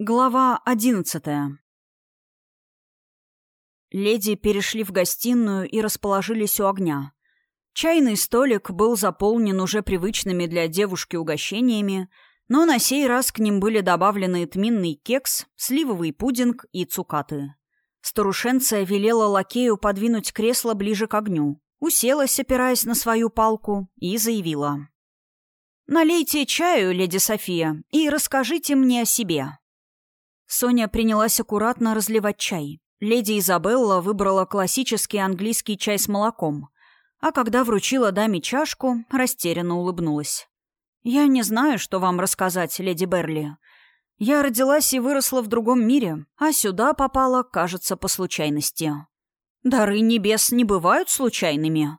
Глава одиннадцатая. Леди перешли в гостиную и расположились у огня. Чайный столик был заполнен уже привычными для девушки угощениями, но на сей раз к ним были добавлены тминный кекс, сливовый пудинг и цукаты. Старушенция велела лакею подвинуть кресло ближе к огню, уселась, опираясь на свою палку, и заявила. «Налейте чаю, леди София, и расскажите мне о себе». Соня принялась аккуратно разливать чай. Леди Изабелла выбрала классический английский чай с молоком, а когда вручила даме чашку, растерянно улыбнулась. «Я не знаю, что вам рассказать, леди Берли. Я родилась и выросла в другом мире, а сюда попала, кажется, по случайности. Дары небес не бывают случайными».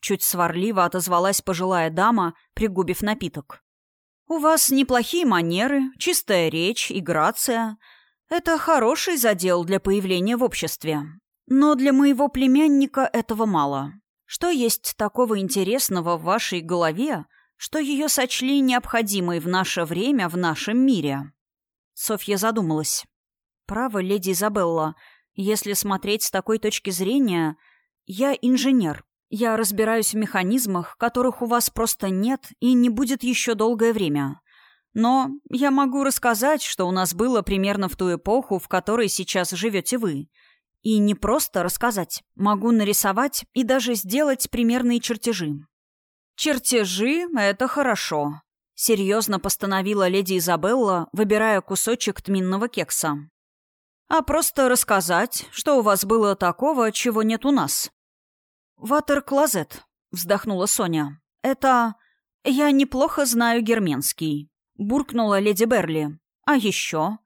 Чуть сварливо отозвалась пожилая дама, пригубив напиток. «У вас неплохие манеры, чистая речь и грация. Это хороший задел для появления в обществе. Но для моего племянника этого мало. Что есть такого интересного в вашей голове, что ее сочли необходимой в наше время в нашем мире?» Софья задумалась. «Право, леди Изабелла, если смотреть с такой точки зрения, я инженер, я разбираюсь в механизмах, которых у вас просто нет и не будет еще долгое время. Но я могу рассказать, что у нас было примерно в ту эпоху, в которой сейчас живете вы. И не просто рассказать. Могу нарисовать и даже сделать примерные чертежи. «Чертежи — это хорошо», — серьезно постановила леди Изабелла, выбирая кусочек тминного кекса. «А просто рассказать, что у вас было такого, чего нет у нас. «Ватер-клозет», — вздохнула Соня. «Это... Я неплохо знаю герменский», — буркнула леди Берли. «А еще...»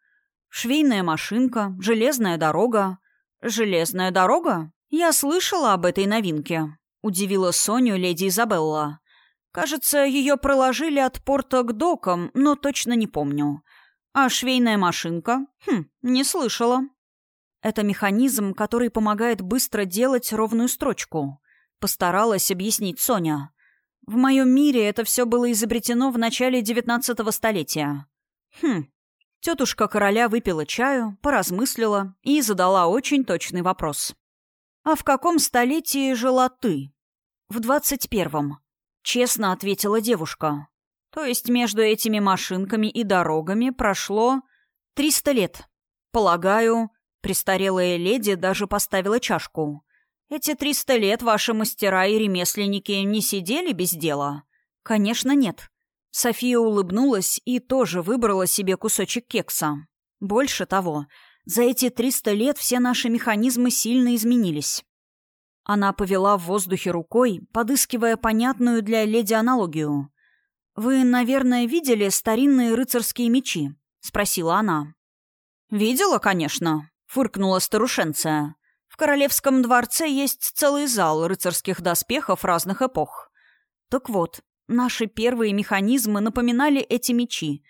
«Швейная машинка, железная дорога». «Железная дорога? Я слышала об этой новинке», — удивила Соню леди Изабелла. «Кажется, ее проложили от порта к докам, но точно не помню. А швейная машинка? Хм, не слышала». Это механизм, который помогает быстро делать ровную строчку. Постаралась объяснить Соня. В моем мире это все было изобретено в начале девятнадцатого столетия. Хм. Тетушка короля выпила чаю, поразмыслила и задала очень точный вопрос. «А в каком столетии жила ты?» «В двадцать первом», — честно ответила девушка. «То есть между этими машинками и дорогами прошло триста лет. Полагаю, престарелая леди даже поставила чашку. Эти триста лет ваши мастера и ремесленники не сидели без дела? Конечно, нет. София улыбнулась и тоже выбрала себе кусочек кекса. Больше того, за эти триста лет все наши механизмы сильно изменились. Она повела в воздухе рукой, подыскивая понятную для леди аналогию. «Вы, наверное, видели старинные рыцарские мечи?» — спросила она. «Видела, конечно», — фыркнула старушенция. В королевском дворце есть целый зал рыцарских доспехов разных эпох. Так вот, наши первые механизмы напоминали эти мечи.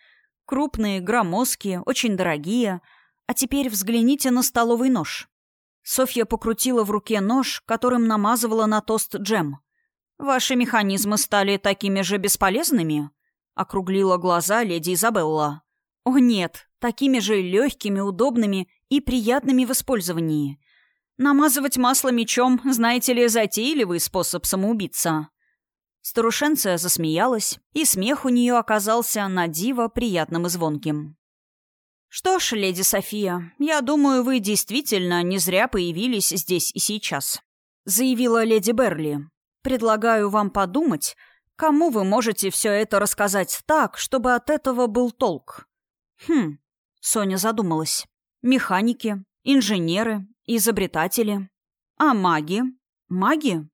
Крупные, громоздкие, очень дорогие. А теперь взгляните на столовый нож. Софья покрутила в руке нож, которым намазывала на тост джем. «Ваши механизмы стали такими же бесполезными?» — округлила глаза леди Изабелла. «О нет, такими же легкими, удобными и приятными в использовании. Намазывать масло мечом, знаете ли, затейливый способ самоубиться. Старушенция засмеялась, и смех у нее оказался на диво приятным и звонким. «Что ж, леди София, я думаю, вы действительно не зря появились здесь и сейчас», — заявила леди Берли. «Предлагаю вам подумать, кому вы можете все это рассказать так, чтобы от этого был толк». «Хм», — Соня задумалась. «Механики, инженеры, Изобретатели. А маги? Маги?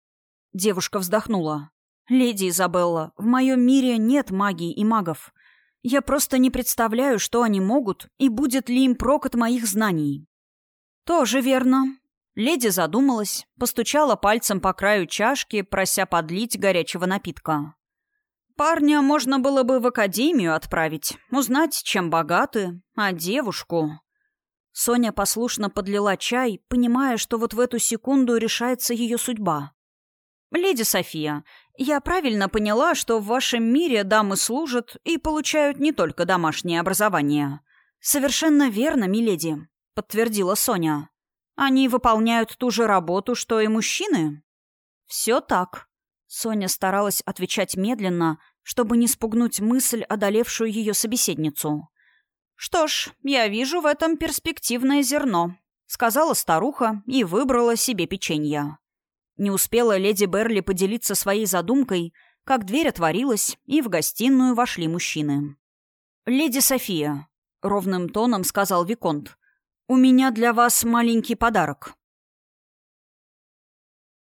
Девушка вздохнула. «Леди Изабелла, в моем мире нет магии и магов. Я просто не представляю, что они могут, и будет ли им прок от моих знаний». «Тоже верно». Леди задумалась, постучала пальцем по краю чашки, прося подлить горячего напитка. «Парня можно было бы в академию отправить, узнать, чем богаты, а девушку...» Соня послушно подлила чай, понимая, что вот в эту секунду решается ее судьба. «Леди София, я правильно поняла, что в вашем мире дамы служат и получают не только домашнее образование. «Совершенно верно, миледи», — подтвердила Соня. «Они выполняют ту же работу, что и мужчины?» «Все так». Соня старалась отвечать медленно, чтобы не спугнуть мысль, одолевшую ее собеседницу. «Что ж, я вижу в этом перспективное зерно», — сказала старуха и выбрала себе печенье. Не успела леди Берли поделиться своей задумкой, как дверь отворилась, и в гостиную вошли мужчины. «Леди София», — ровным тоном сказал Виконт, — «у меня для вас маленький подарок».